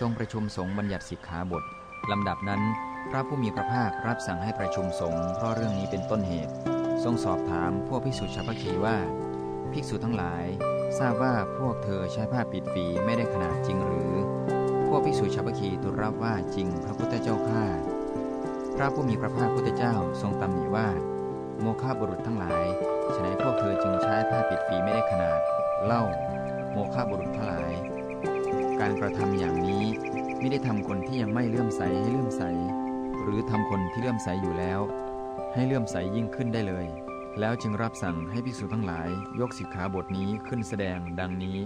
ทรงประชุมสงฆ์บัญญัติสิกขาบทลำดับนั้น พระผู้มีพระภาครับสั่งให้ประชุมสงฆ์เพราะเรื่องนี้เป็นต้นเหตุ ทรงสอบถามพวกภิกษุชาวพคีว่า ภิกษุทั้งหลาย ทราบว่าพวกเธอใช้ผ้าปิดฝีไม่ได้ขนาดจริงหรือ พวกภิกษุชาวพคีทูลรับว่าจริงพระพุทธเจ้าข้าพระผู้มีพระภาคพุทธเจ้าทรงตำหนิว่า โมฆะบุรุษทั้งหลายฉนัยพวกเธอจึงใช้ผ้าปิดฝีไม่ได้ขนาด เล่า โมฆะบุรุษทั้งหลาย การกระทำอย่างนี้ ไม่ได้ทำคนที่ยังไม่เลื่อมใสให้เลื่อมใส หรือทำคนที่เลื่อมใสอยู่แล้ว ให้เลื่อมใสยิ่งขึ้นได้เลย แล้วจึงรับสั่งให้ภิกษุทั้งหลายยกสิกขาบทนี้ขึ้นแสดงดังนี้